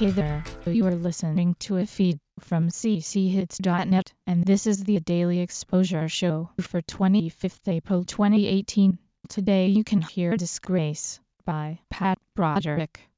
Hey there, you are listening to a feed from cchits.net, and this is the Daily Exposure Show for 25th April 2018. Today you can hear Disgrace by Pat Broderick.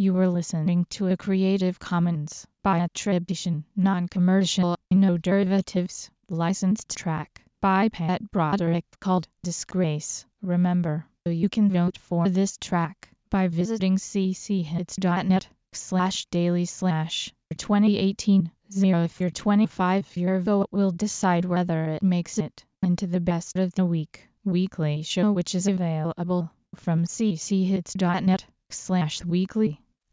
You were listening to a Creative Commons by attribution, non-commercial, no derivatives, licensed track by Pat Broderick called Disgrace. Remember, you can vote for this track by visiting cchits.net slash daily slash 2018 0 if you're 25 your vote will decide whether it makes it into the best of the week weekly show which is available from cchits.net slash weekly.